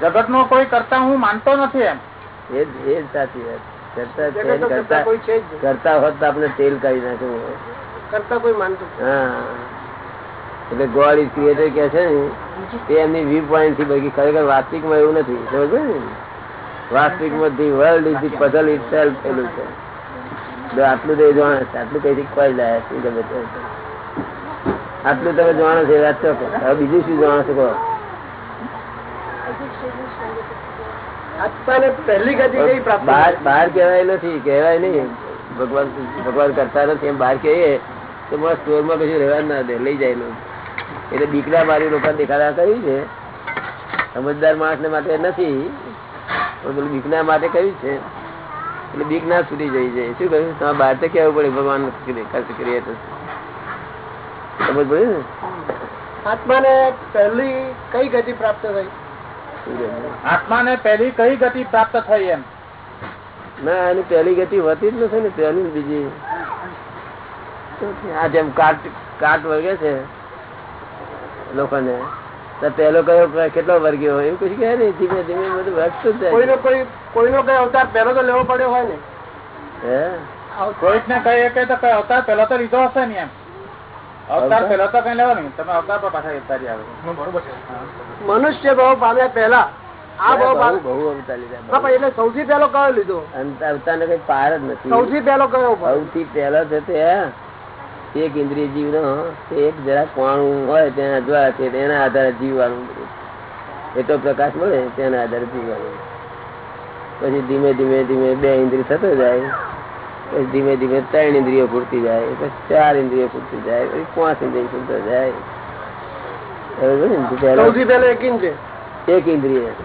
જગત નો કોઈ કરતા હું માનતો નથી એમ. એ જ એ જ સાચી વાત. કરતા કરતા હોત તો આપણે તેલ કાઢી નાખ્યું કરતા કોઈ માનતું હા. એટલે ગોડ ઇઝ ક્રિએટર કે છે ને તે એમની વ્યૂ પોઈન્ટથી બાકી ખરેખર વાસ્તવિકમાં એવું નથી. સમજ ને? વાસ્તવિકમાં the world is the puzzle itself પેલું છે. જો આટલું તો જાણે છે. આટલું કઈ ખોઈ જાય? છે ગમે તે. આટલું તમે જાણો છો વાત તો હવે બીજું શું જાણો છો કહો આત્માને પહેલી ગતિ કઈ પ્રાપ્ત બહાર કેવાય નથી કેવાય નહીં. ભગવાન ભગવાન કરતા નથી. એમ બહાર કહીએ તો મારા સ્ટોરમાં કશું રહેવા ના દે લઈ જાય એટલે દીકરા મારી લોકો દેખાડા કર્યું છે. સમજદાર માણસ ને માટે નથી પેલું બીકના માટે કહ્યું છે. એટલે બીક ના છૂટી જઈ જાય. શું કહ્યું? તમારે બહાર તો કેવું પડે ભગવાન ખર્ચ કરીએ તો. સમજ પડ્યું ને? આત્માને પહેલી કઈ ગતિ પ્રાપ્ત થઈ? આત્માને પહેલી કઈ ગતિ પ્રાપ્ત થઈ એમ? ના એની પહેલી ગતિ વધી જ નથી ને પહેલી બીજી. આ જેમ કાટ કાટ વર્ગે છે લોકોને પેલો કયો કેટલો વર્ગ્યો હોય એવું કશું કહે ને ધીમે ધીમે બધું વધતું જ કોઈનો જાય કોઈ કોઈનો કઈ અવતાર પેલો તો લેવો પડ્યો હોય ને. હે? કોઈક ને કઈ તો કઈ અવતાર પેલો તો લીધો હશે ને એમ? અવતાર અવતાર? તો કઈ લેવો નહીં તમે અવતાર પર પાછા ઉતારી આવે મનુષ્ય ભાવ પામ્યા પેલા આ ભાવ બહુ અવતાર એટલે સૌથી પેલો કયો લીધો? અવતાર ને કઈ પાર જ નથી. સૌથી પેલો કયો સૌથી પેલો છે તે એક ઇન્દ્રિય જીવ નો એક જરા કોણું હોય તેના દ્વારા છે તેના આધારે જીવવાનું એટલો પ્રકાશ મળે તેના આધારે જીવવાનું. પછી ધીમે ધીમે ધીમે બે ઇન્દ્રિય થતો જાય. પછી ધીમે ધીમે ત્રણ ઇન્દ્રિયો પૂરતી જાય પછી ચાર ઇન્દ્રિયો પૂરતી જાય પછી પાંચ ઇન્દ્રિય ફૂટતો જાય. બરોબર ને? તો પહેલો સૌથી પહેલો એક ઇન્દ્રિય.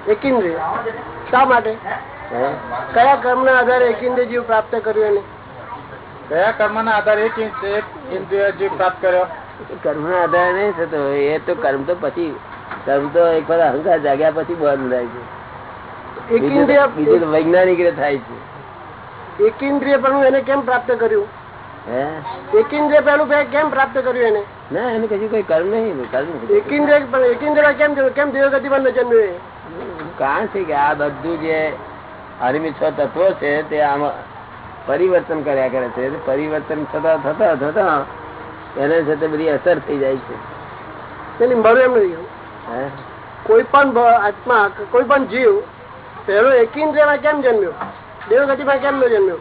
એક ઇન્દ્રિય. શા માટે? કયા કર્મ ના આધારે એક ઇન્દ્રિય જીવ પ્રાપ્ત કર્યો એને? કયા કર્મ ના આધારે એક એક ઇન્દ્રિય જીવ પ્રાપ્ત કર્યો? કર્મ ના આધારે નહીં થતો એ તો કર્મ તો પછી કર્મ તો એક વાર અહંકાર જાગ્યા પછી બંધ થાય છે. એક બીજું વૈજ્ઞાનિક રીતે થાય છે. એક ઇન્દ્રિય પણ એને કેમ પ્રાપ્ત કર્યું? હે? એક ઇન્દ્રિય પહેલું પે- કેમ પ્રાપ્ત કર્યું એને? ના એને કશું કોઈ કર્મ નહીં કર્મ નથી. પણ એક કેમ કેમ દેવ ન જન્મ્યું કારણ છે કે આ બધું જે હરિમી છ તત્વો છે તે આમાં પરિવર્તન કર્યા કરે છે. પરિવર્તન થતા થતા થતા એને સાથે બધી અસર થઈ જાય છે. એની મારું એમ નહીં હે? કોઈ પણ આત્મા કોઈ પણ જીવ પહેલો એક ઇન્દ્રિયમાં કેમ જન્મ્યો? દેવ ગતિમાં કેમ નો જન્મ્યો?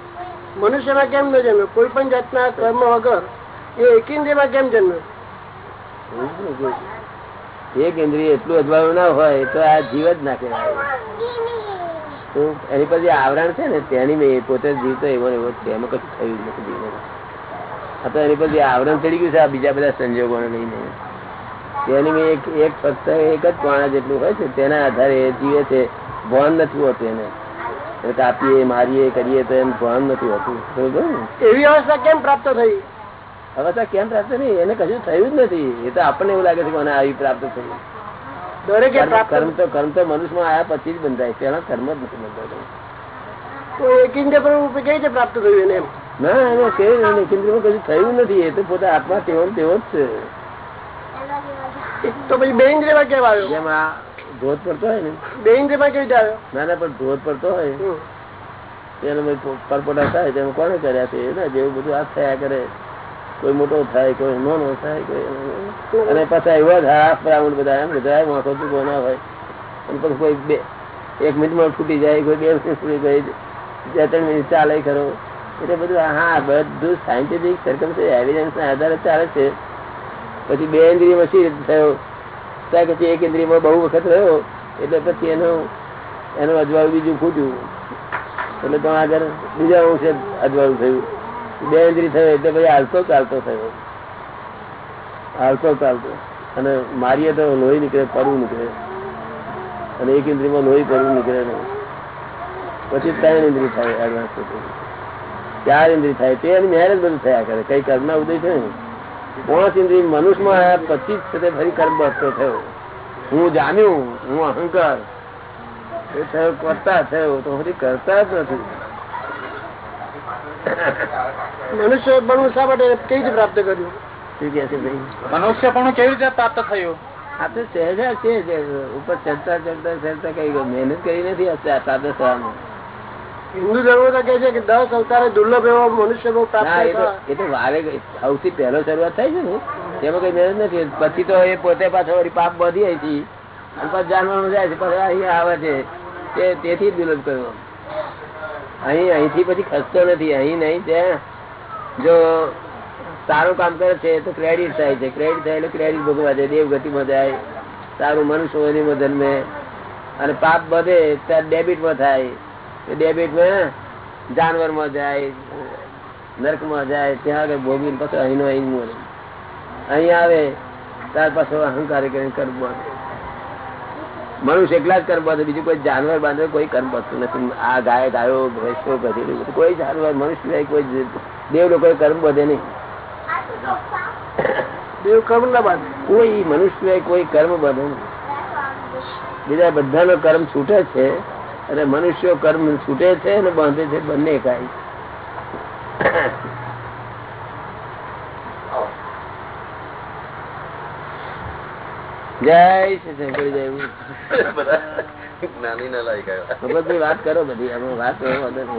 મનુષ્યમાં કેમ નો જન્મ્યો? કોઈ પણ જાતના કર્મ વગર એ એક ઇન્દ્રિયમાં કેમ જન્મ્યો? એક ઇન્દ્રિય એટલું અજવાળું ના હોય તો આ જીવ જ ના એની પછી આવરણ છે ને, તેની પોતે જીવ એવો એવો છે. એમાં કશું થયું નથી આ તો એની પછી આવરણ ચડી ગયું છે, આ બીજા બધા સંજોગોને લઈને. તેની મેં એક એક ફક્ત એક જ પાણા જેટલું હોય છે, તેના આધારે જીવે છે. ભાન નથી હોતું એને. કાપીએ મારીએ કરીએ તો એમ ભાન નથી હોતું. એવી અવસ્થા કેમ પ્રાપ્ત થઈ? અવસ્થા કેમ પ્રાપ્ત નહીં એને કશું થયું જ નથી. એ તો આપણને એવું લાગે છે કે મને આવી પ્રાપ્ત થઈ. દરેકે કર્મ તો કર્મ તો મનુષ્યમાં આયા પછી જ બંધાય. પેલા કર્મ જ નથી બંધાતો. એક ઇન્દ્રિય પણ કઈ રીતે પ્રાપ્ત થયું એને ના એમાં કેવું કશું થયું નથી. એ તો પોતા આત્મા તેવો તેવો જ છે. તો પછી બે ઇન્દ્રિયમાં કેમ આવ્યો? જેમ આ ધોધ પડતો હોય ને? બે ઇન્દ્રિયમાં કેવી આવ્યો? ના ના પણ ધોધ પડતો હોય. તેને પરપોટા થાય તેનું કોને કર્યા છે? ના જેવું બધું આ થયા કરે. કોઈ મોટો થાય કોઈ નાનો થાય કોઈ અને પાછા એવા જ હાફ રાઉન્ડ બધા એમ બધા વાંખો ચૂકો ના હોય. અને પછી કોઈ બે એક મિનિટમાં ફૂટી જાય કોઈ બે મિનિટ ફૂટી ગઈ બે ત્રણ મિનિટ ચાલે ખરો. એટલે બધું હા બધું સાયન્ટિફિક સરકમ છે એવિડન્સ ના આધારે ચાલે છે. પછી બે ઇન્દ્રિયમાં સી થયો? ત્યાં પછી એક ઇન્દ્રિયમાં બહુ વખત રહ્યો, એટલે પછી એનું એનું અજવાળું બીજું ખૂટ્યું. એટલે તો આગળ બીજા અંશે અજવાળું થયું. બે ઇન્દ્રિય થયો, એટલે પછી હાલતો ચાલતો થયો. હાલતો ચાલતો. અને મારીએ તો લોહી નીકળે પડવું નીકળે. અને એક ઇન્દ્રિયમાં લોહી પડવું નીકળે નહીં. પછી ત્રણ ઇન્દ્રિય થાય એડવાન્સ ચાર ઇન્દ્રિય થાય તે મેરેજ બધું થયા કરે. કઈ કરના ઉદય છે ને પાંચ ઇન્દ્રિય મનુષ્યમાં આયા પછી જ ફરી કર્મ બસતો થયો. હું જાણ્યું હું અહંકાર. એ થયો કરતા થયો તો ફરી કરતા જ નથી. મનુષ્ય બનવું શા માટે કેવી રીતે પ્રાપ્ત કર્યું? શું કે છે ભાઈ? મનુષ્ય પણ કેવી રીતે પ્રાપ્ત થયું? આ તો સહેજા છે ઉપર ચડતા ચડતા ચડતા કઈ મહેનત કરી નથી આ સા- સાદા થવામાં હિન્દુ ધર્મ તો કે છે કે દસ અવતારે દુર્લભ એવો મનુષ્ય બહુ પ્રાપ્ત એ તો વારે સૌથી પહેલો શરૂઆત થાય છે ને. તેમાં કઈ મહેનત નથી. પછી તો એ પોતે પાછો પાપ બધી આવી છે. અને પછી જાનવાનું જાય છે. પછી અહીંયા આવે છે. તે તેથી દુર્લભ કર્યો. અહીં અહીંથી પછી ખસતો નથી. અહીં નહીં ત્યાં જો સારું કામ કરે છે તો ક્રેડિટ થાય છે. ક્રેડિટ થાય એટલે ક્રેડિટ ભોગવા જાય. દેવગતિમાં જાય. સારું મનુષ્ય જન્મે અને પાપ બધે ત્યારે ડેબિટમાં થાય. ડેબિટમાં જાનવરમાં જાય નરકમાં જાય ત્યાં આગળ ભોગવીને પછી અહીં અહીં મળે અહીં આવે ત્યાર પાછો અહંકાર કરીને કર્મ મનુષ્ય એકલા જ કર્મ બીજું કોઈ જાનવર બાંધે કોઈ કર્મ બધું નથી. આ ગાય ગાયો ભેંસો બધી કોઈ જાનવર મનુષ્ય કોઈ દેવ લોકો કર્મ બધે નહીં. દેવ કર્મ ના બાદ કોઈ મનુષ્ય કોઈ કર્મ બધે નહીં. બીજા બધાનો કર્મ છૂટે છે. અને મનુષ્યો કર્મ છૂટે છે અને બાંધે છે બંને કાંઈ. જય શ્રી જય વાત કરો બધી એમાં વાત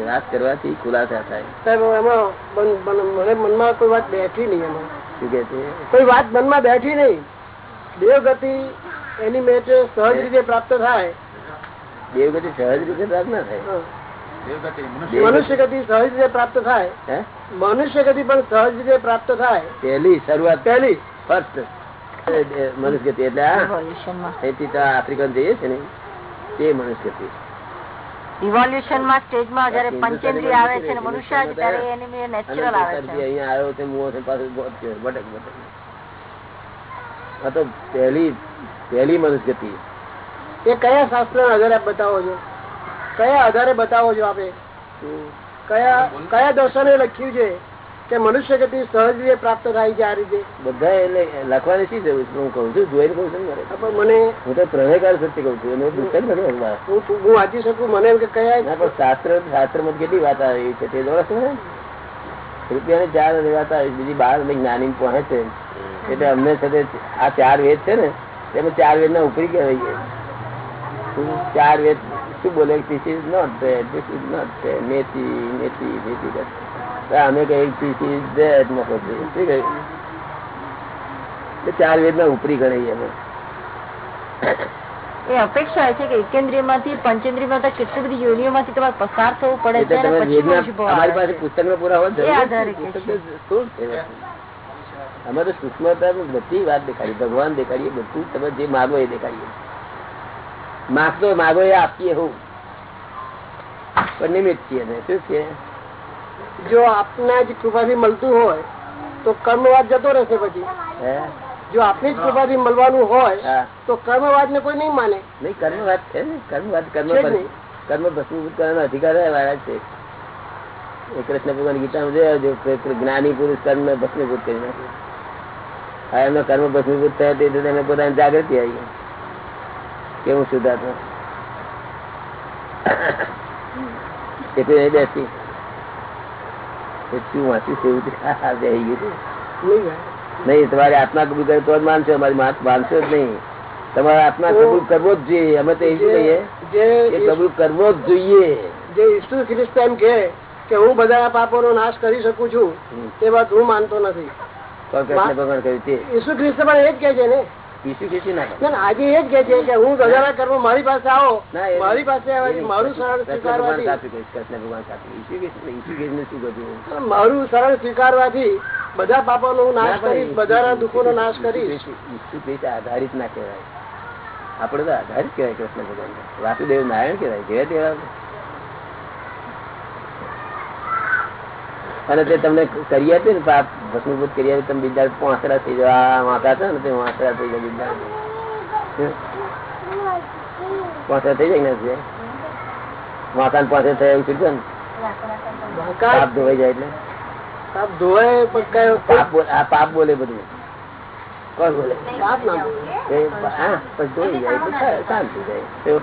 વાત કરવાથી ખુલાસા થાય. સાહેબ એમાં મન- મન- મને મનમાં કોઈ વાત બેઠી નહીં એમાં. શું કે છે? કોઈ વાત મનમાં બેઠી નહીં. દેવગતિ એની મેચ સહજ રીતે પ્રાપ્ત થાય. દેવગતિ સહજ રીતે પ્રાપ્ત ના થાય. મનુષ્ય ગતિ સહજ રીતે પ્રાપ્ત થાય. મનુષ્ય ગતિ પણ સહજ રીતે પ્રાપ્ત થાય. પહેલી શરૂઆત પહેલી. ફર્સ્ટ. મનુષ્ય ગતિ એટલે અહીંથી તો આફ્રિકન જઈએ છે ને. તે મનુષ્ય ગતિ Evolution માં stage માં જયારે પંચેન્દ્રિય આવે છે મનુષ્ય મનુષ્ય આવે છે ત્યારે એની નેચરલ આવે છે. અહીંયા આવ્યો છે મુઓ છે પાછું બહુ છે, ભટક ભટક આ તો પહેલી પહેલી મનુષ્ય ગતિ એ કયા શાસ્ત્ર આધારે બતાવો છો? કયા આધારે બતાવો છો આપે? કયા કયા દર્શને લખ્યું છે કે મનુષ્ય ગતિ સહજ રીતે પ્રાપ્ત થાય છે આ રીતે? બધા એટલે લખવાની શી જરૂર હું કઉ છું જોઈને કઉ છું ને મને હું તો પ્રણયકાર સત્ય કઉ છું હું વાંચી શકું? મને એમ કે કયા શાસ્ત્ર શાસ્ત્રમાં કેટલી વાત આવી છે? તે છે ને? રૂપિયાની ચાર વાત આવી બીજી બાર જ્ઞાની પહોંચે એટલે અમને સાથે આ ચાર વેદ છે ને તેમાં ચાર વેદ ના ઉપરી કહેવાય ચાર વેદ શું બોલે? This is not that this is not મેથી મેથી મેથી અમે કહીએ ધીસ ઇઝ ધેટ ન શું કહ્યું? ચાર વેદ ના ઉપરી ગણાઈએ અમે એ અપેક્ષા છે કે એકેન્દ્રિયમાંથી પંચેન્દ્રિયમાં કેટલી બધી યોનિઓ માંથી તમારે પસાર થવું પડે છે અમારી પાસે પુસ્તક નો પૂરા હોય અમારે સૂક્ષ્મતા બધી વાત દેખાડી ભગવાન દેખાડીએ બધું તમે જે માગો એ દેખાડીએ. માગતો માગો એ આપીએ હું. પણ નિમિત્ત છીએ ને શું છે જો આપના જ કૃપાથી મળતું હોય તો કર્મવાદ જતો રહેશે પછી. જો આપની જ કૃપાથી મળવાનું હોય તો કર્મવાદ ને કોઈ નહીં માને. નહીં કર્મ વાત છે ને કર્મ વાત કર્મ. કર્મ ભસ્મીભૂત કરવાનો અધિકાર વાળા છે. એ કૃષ્ણ ભગવાન ગીતામાં જોયા જો જ્ઞાની પુરુષ કર્મ ભસ્મીભૂત કરી નાખે. હા એમનો કર્મ ભસ્મીભૂત થયા તે પોતાની જાગૃતિ આવી. કેવું સુધાર્થ એટલે નહીં બેસી. શું વાંચ્યું હા, બેસી ગયું નહીં તમારે આત્મા કબૂલ કરે તો જ માનશો અમારી માત માનશો જ નહીં. તમારે આત્મા કબૂલ કરવો જ જોઈએ. અમે તો એ કહીએ એ કબૂલ કરવો જ જોઈએ. જે ઈસુ ખ્રિસ્ત એમ કે કે હું બધા પાપોનો નાશ કરી શકું છું તે વાત હું માનતો નથી. ઈસુ ખ્રિસ્ત પણ એ જ કે છે ને. ઈસુ ખ્રિસ્તી ના કહે. ના, ના, આજે એ જ કે છે કે હું ગજાના કર્મ મારી પાસે આવો. મારી પાસે મારું સરળ સ્વીકારવાથી? મારું સરળ બધા પાપોનો નો નાશ ના, કરીશ બધાના ઈસુ દુઃખોનો નાશ કરીશ. આધારિત ના કહેવાય. આપડે તો આધારિત કહેવાય કૃષ્ણ ભગવાન વાસુદેવ નારાયણ કહેવાય જેવા તેવા અને તે તમને કરી આપે ને પાપ ભસ્મીભૂત કરી આપે તમે બીજા પાંસરા થઈ જવા આ વાંકા છે ને તે વાંસરા થઈ જાય બીજા પાંસરા થઈ જાય ને વાંકા ને પાંસરા થયા એવું થયું ને? પાપ ધોવાઈ જાય એટલે. પાપ ધોવાય પણ કઈ પાપ બોલે આ પાપ બોલે બધું. કોણ બોલે? પાપ ના બોલે. હા પછી ધોઈ જાય શાંત જાય.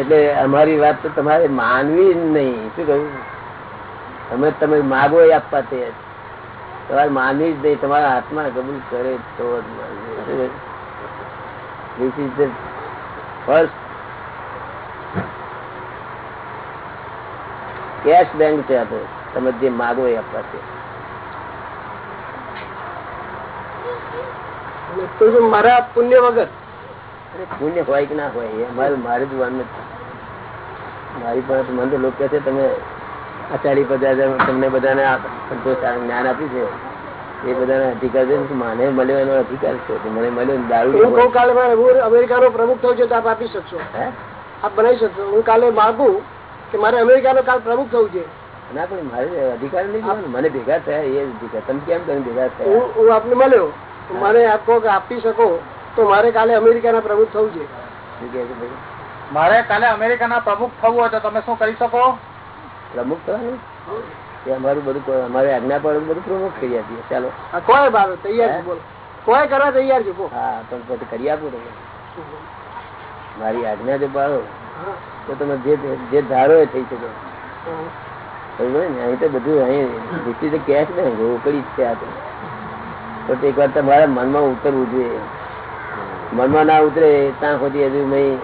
એટલે અમારી વાત તો તમારે માનવી નહીં. શું કહ્યું? અમે તમે માગો એ આપવા તૈયાર તમારે માનવી જ નહીં, તમારા હાથમાં કબૂલ કરે તો this is the first cash bank છે આ તો તમે જે માગો એ આપવા તો મારા પુણ્ય વગર? પુણ્ય હોય કે ના હોય મારે મારે જ વાનું નથી. મારી પાસે મને તો લોકો છે તમે આ ચાલી પચાસ હજાર તમને બધાને સંતોષ જ્ઞાન આપ્યું છે. એ બધાને અધિકાર છે મને મળ્યો એનો અધિકાર છે મને મળ્યો દારૂ હું કાલે હું અમેરિકાનો પ્રમુખ થવું છે તો આપ આપી શકશો. આપ બનાવી શકશો. હું કાલે માગું કે મારે અમેરિકાનો કાલ પ્રમુખ થવું છે. ના પણ મારે અધિકાર નહીં જોવાનો. મને ભેગા થયા એ અધિકાર. તમે કેમ તમે ભેગા થયા? હું આપને મળ્યો. મને આપો કે આપી શકો. તો મારે કાલે અમેરિકાના પ્રમુખ થવું છે? મારે કાલે અમેરિકાના પ્રમુખ થવું હોય તો તમે શું કરી શકો? પ્રમુખ થવાનું એ અમારું બધું અમારે આજ્ઞા પર બધું પ્રમુખ કરી આપીએ ચાલો. કોઈ બાબત તૈયાર બોલો. કોઈ કરવા તૈયાર છે હા પણ પછી કરી આપો તમે. મારી આજ્ઞા જો પાડો તો તમે જે જે ધારો એ થઈ શકે. અહીં તો બધું અહીં કેશ ને ઉકળી જ છે આ તો એક વાર તમારા મનમાં ઉતરવું જોઈએ. મનમાં ના ઉતરે ત્યાં સુધી હજુ મેં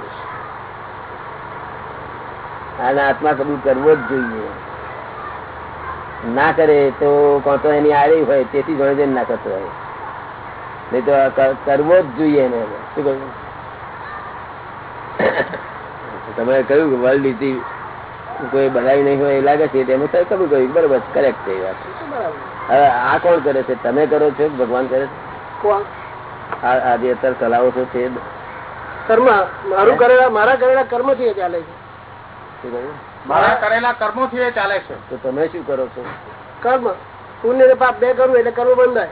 આના આત્મા કબૂલ કરવો જ જોઈએ. ના કરે તો કોણ તો એની આડી હોય તેથી જોડે ના કરતો હોય. નહીં તો કરવો જ જોઈએ એને. શું કહ્યું? તમે કહ્યું કે વર્લ્ડ લીધી કોઈ બનાવી નહીં હોય એ લાગે છે તેનું સર કબૂલ કહ્યું બરોબર કરેક્ટ છે એ વાત. હવે આ કોણ કરે છે? તમે કરો છો ભગવાન કરે છે? કોણ? આ જે અત્યારે ચલાવો છો તે કર્મ મારું કરેલા મારા કરેલા કર્મથી ચાલે છે. મારા કરેલા કર્મો થી ચાલે છે. તો તમે શું કરો છો? કર્મ. પુણ્ય ને પાપ બે કરવું એટલે કર્મ બંધાય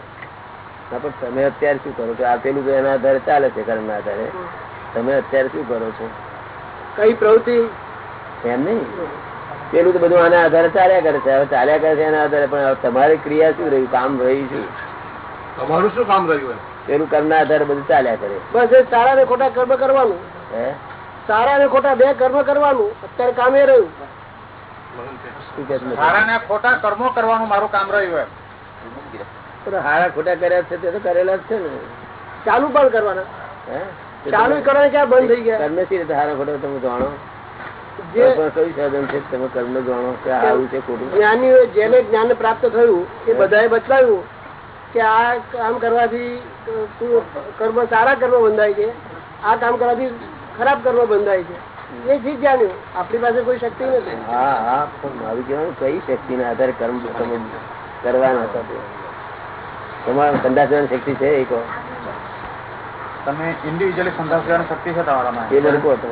ના પણ તમે અત્યારે શું કરો છો? આ પેલું તો એના આધારે ચાલે છે કર્મના આધારે. તમે અત્યારે શું કરો છો? કઈ પ્રવૃત્તિ? એમ નહીં? પેલું તો બધું આના આધારે ચાલ્યા કરે છે. હવે ચાલ્યા કરે છે એના આધારે પણ હવે તમારી ક્રિયા શું રહ્યું કામ રહ્યું શું? તમારું શું કામ રહ્યું પેલું કર્મના આધારે બધું ચાલ્યા કરે. બસ એ સારા ને ખોટા કર્મ કરવાનું. સારા ને ખોટા બે કર્મ કરવાનું. અત્યારે કામે રહ્યું. શું કે છે? સારા ને ખોટા કર્મો કરવાનું મારું કામ રહ્યું હારા ખોટા કર્યા છે તે તો કરેલા જ છે ને. ચાલુ પણ કરવાના. હે? ચાલુ કરવાના ક્યાં બંધ થઈ ગયા? કર્મ શી રીતે હારા ખોટા તમે જાણો. જે પણ સાધન છે તમે કર્મ જાણો કે આ આવું છે જેને જ્ઞાન પ્રાપ્ત થયું એ બધાએ બતાવ્યું કે આ કામ કરવાથી કર્મ સારા કર્મ બંધાય છે આ કામ કરવાથી ખરાબ કર્મ બંધાય છે એ જીત જાણ્યું. આપણી પાસે કોઈ શક્તિ નથી. હા હા પણ મારું કહેવાનું કઈ શક્તિ ના આધારે કર્મ તમે કરવાના હતા તમારા સંદાસ શક્તિ છે એ કહો તમે ઇન્ડિવિજ્યુઅલી સંદાસ શક્તિ છે તમારામાં એ લોકો હતો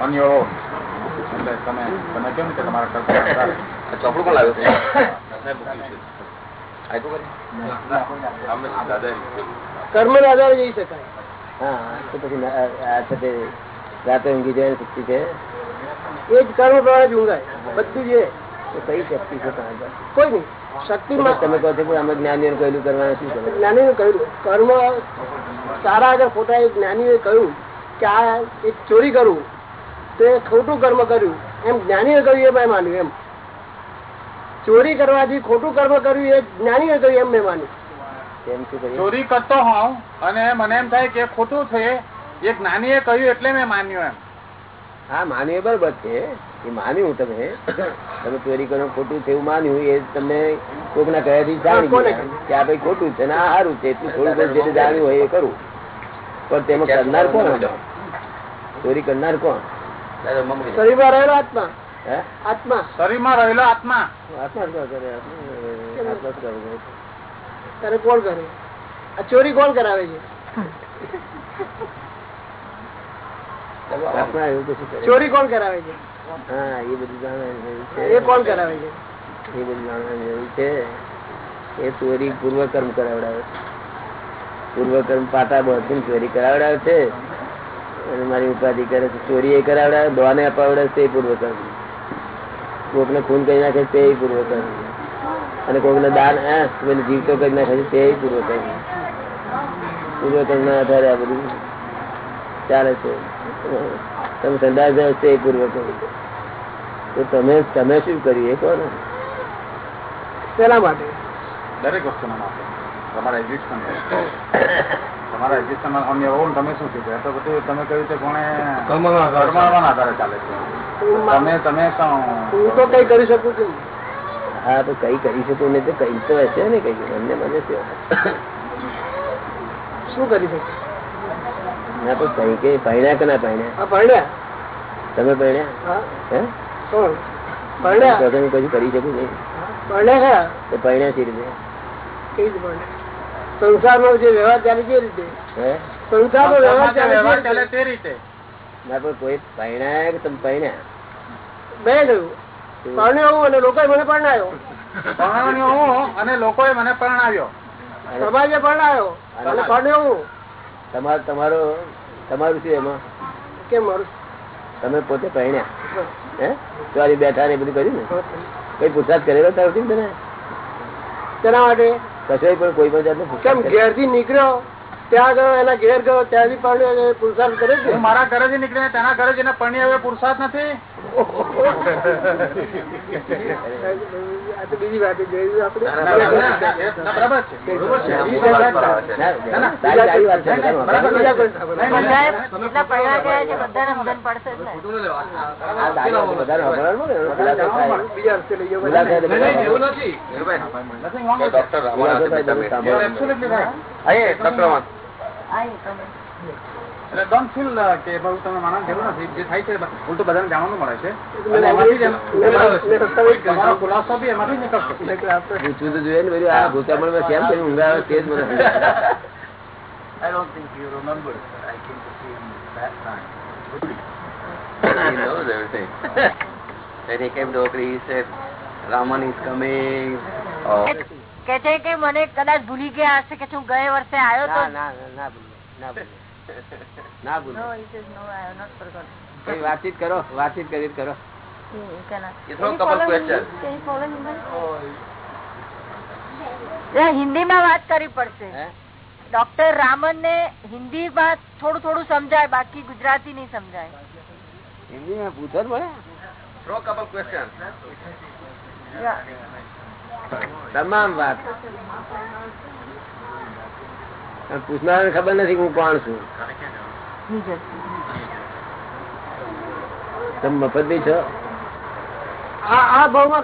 ઓન યોર તમે તમે કેમ કે તમારા ચોપડું કોણ લાવ્યો કર્મ ના આધારે જઈ શકાય. હા તો પછી આ- આ રાતે ઊંઘી જાય શક્તિ છે. એ જ કર્મ પ્રમાણે જ ઊંઘાય. બધું જે કઈ શક્તિ છે? કોઈ નહીં. શક્તિમાં તમે કહો છો કે અમે જ્ઞાનીઓને કહેલું કરવાનું શું કરે જ્ઞાની કહ્યું કર્મ સારા આગળ ખોટા એ જ્ઞાની કહ્યું કે આ એક ચોરી કરવું તો એ ખોટું કર્મ કર્યું. એમ જ્ઞાની કહ્યું એ મેં માન્યું એમ. ચોરી કરવાથી ખોટું કર્મ કર્યું એ જ્ઞાની હતો એમ મેં માન્યું ચોરી કરતો હોઉં અને મને એમ થાય કે ખોટું છે એ જ્ઞાનીએ કહ્યું એટલે મેં માન્યું એમ. હા માન્યું બરોબર છે. એ માન્યું તમે તમે ચોરી કરો ખોટું છે એવું માન્યું એ તમને કોઈક ના કહેવાથી જાણી કે આ ભાઈ ખોટું છે ને આ સારું છે એટલું થોડું ઘણું જેટલું જાણ્યું હોય એ કરું. પણ તેમાં કરનાર કોણ? ચોરી કરનાર કોણ? પરિવાર આત્મા આત્મા. શરીરમાં રહેલો આત્મા. આત્મા કરે? કોણ કરે? આ ચોરી કોણ કરાવે છે? ચોરી કોણ કરાવે છે? હા એ બધું જાણવાનું છે. એ કોણ કરાવે છે? એ બધું જાણવાની જરૂર છે. એ ચોરી પૂર્વકર્મ કરાવડાવે છે. પૂર્વકર્મ પાટા બધી ચોરી કરાવડાવે છે. અને મારી ઉપાધિ કરે છે. ચોરી એ કરાવડાવે દોને અપાવડાવે છે એ પૂર્વકર્મ. કોકને ખૂન કરી નાખે તે પૂર્વકર્મ અને કોકને દાન હા જીવતો કરી નાખે છે તે પૂર્વકર્મ પૂર્વકર્મ ના આધારે આ બધું. ચાલે છે. તમે સંદાસ જાઓ તે પૂર્વકર્મ તો તમે તમે શું કર્યું એ કહો ને. શેના માટે. દરેક વસ્તુના માટે તમારા એક્ઝિસ્ટન્સ તમારા એક્ઝિસ્ટન્સ અમે યોર તમે શું કીધું? એ તો બધું તમે કહ્યું છે કોણે કર્મના આધારે ચાલે. છે. તમે તમે હું તો કઈ કરી શકું છું. હા તો કઈ કરી શકું ને તો કઈ તો હશે ને કઈ. અમને મને શું? શું કરી શકું? ના તો કઈ કઈ ભણ્યા કે ના ભણ્યા? આ ભણ્યા. તમે ભણ્યા? હા. હે? કોણ? ભણ્યા? તો તમે કશું કરી શકું નહીં. તો ભણ્યા સી રીતે? સંસારનો જે વ્યવહાર ચાલે છે રીતે. હે? સંસારનો વ્યવહાર ચાલે તે રીતે. ના પણ કોઈ ભણ્યા કે તમે પહેણ્યા બે ગયું. પરણ્યો હું અને લોકોએ મને પરણાયો. પરણ્યો હું અને લોકોએ મને પરણાવ્યો. સમાજે પરણાયો. અને પરણ્યો હું. તમારો તમારો તમારું શું એમાં? કેમ મારું? તમે પોતે ભણ્યા હે? તારી બેઠા ને બધું કર્યું ને? કઈ પૂછાત કરેલો તારથી તને? તેના માટે કશોય પણ કોઈ પણ જાતનો કેમ ઘેરથી નીકળ્યો? ત્યાં ગયો એના ઘેર ગયો ત્યાંથી એ પુરુષાર્થ કરે છે? મારા મારા ઘરેથી નીકળ્યો તેના ઘરે જઈને પરણી હવે પુરુષાર્થ નથી? બીજી વાત જોયું આપણે ના, બરાબર છે બરોબર છે ઈ ના, વાત ના, ના, સારી સારી વાત છે બધાનો બરાબર. બીજા કોઈ સાહેબ. બધાએ જેટલા પૈણા ગયા છે બધાને સમજણ પડશે ને આ સારી વાત છે, બધાને સાંભળવાનું ને, ખુલાસો થાય. બીજા રસ્તે લઈ ગયો ખુલાસો થાય તો બધાને એવું નથી Nothing wrong with that. Doctor. Doctor એટલે કે બહુ તમે જરૂર નથી જે થાય છે ઉલટું બધાને જાણવાનું મળે છે અને એમાંથી જ એમ- તમારો ખુલાસો બી એમાંથી નીકળશે પૂછવું જોઈએ ને બધું આ ભૂતામણમાં કેમ કરી ઊંઘ આવે તે જ મને I don't think you remember. I came to see him that time. he knows everything. When he came to Oakland, he said, Raman is coming. Oh. કે છે કે મને કદાચ ભૂલી ગયા હશે કે હું ગયા વર્ષે આવ્યો તો ના ના ના, ના ના ભૂલો. ના ભૂલો. વાતચીત કરો વાતચીત કરી કરો હિન્દીમાં વાત કરવી પડશે ડોક્ટર રામન ને હિન્દીમાં થોડું થોડું સમજાય બાકી ગુજરાતી નહીં સમજાય પૂછો પડે થ્રો કપલ ક્વેશ્ચન તમામ વાત અને પૂછનારાને ખબર નથી હું કોણ છું. તમે મફતની છો? આ આ ભાવમાં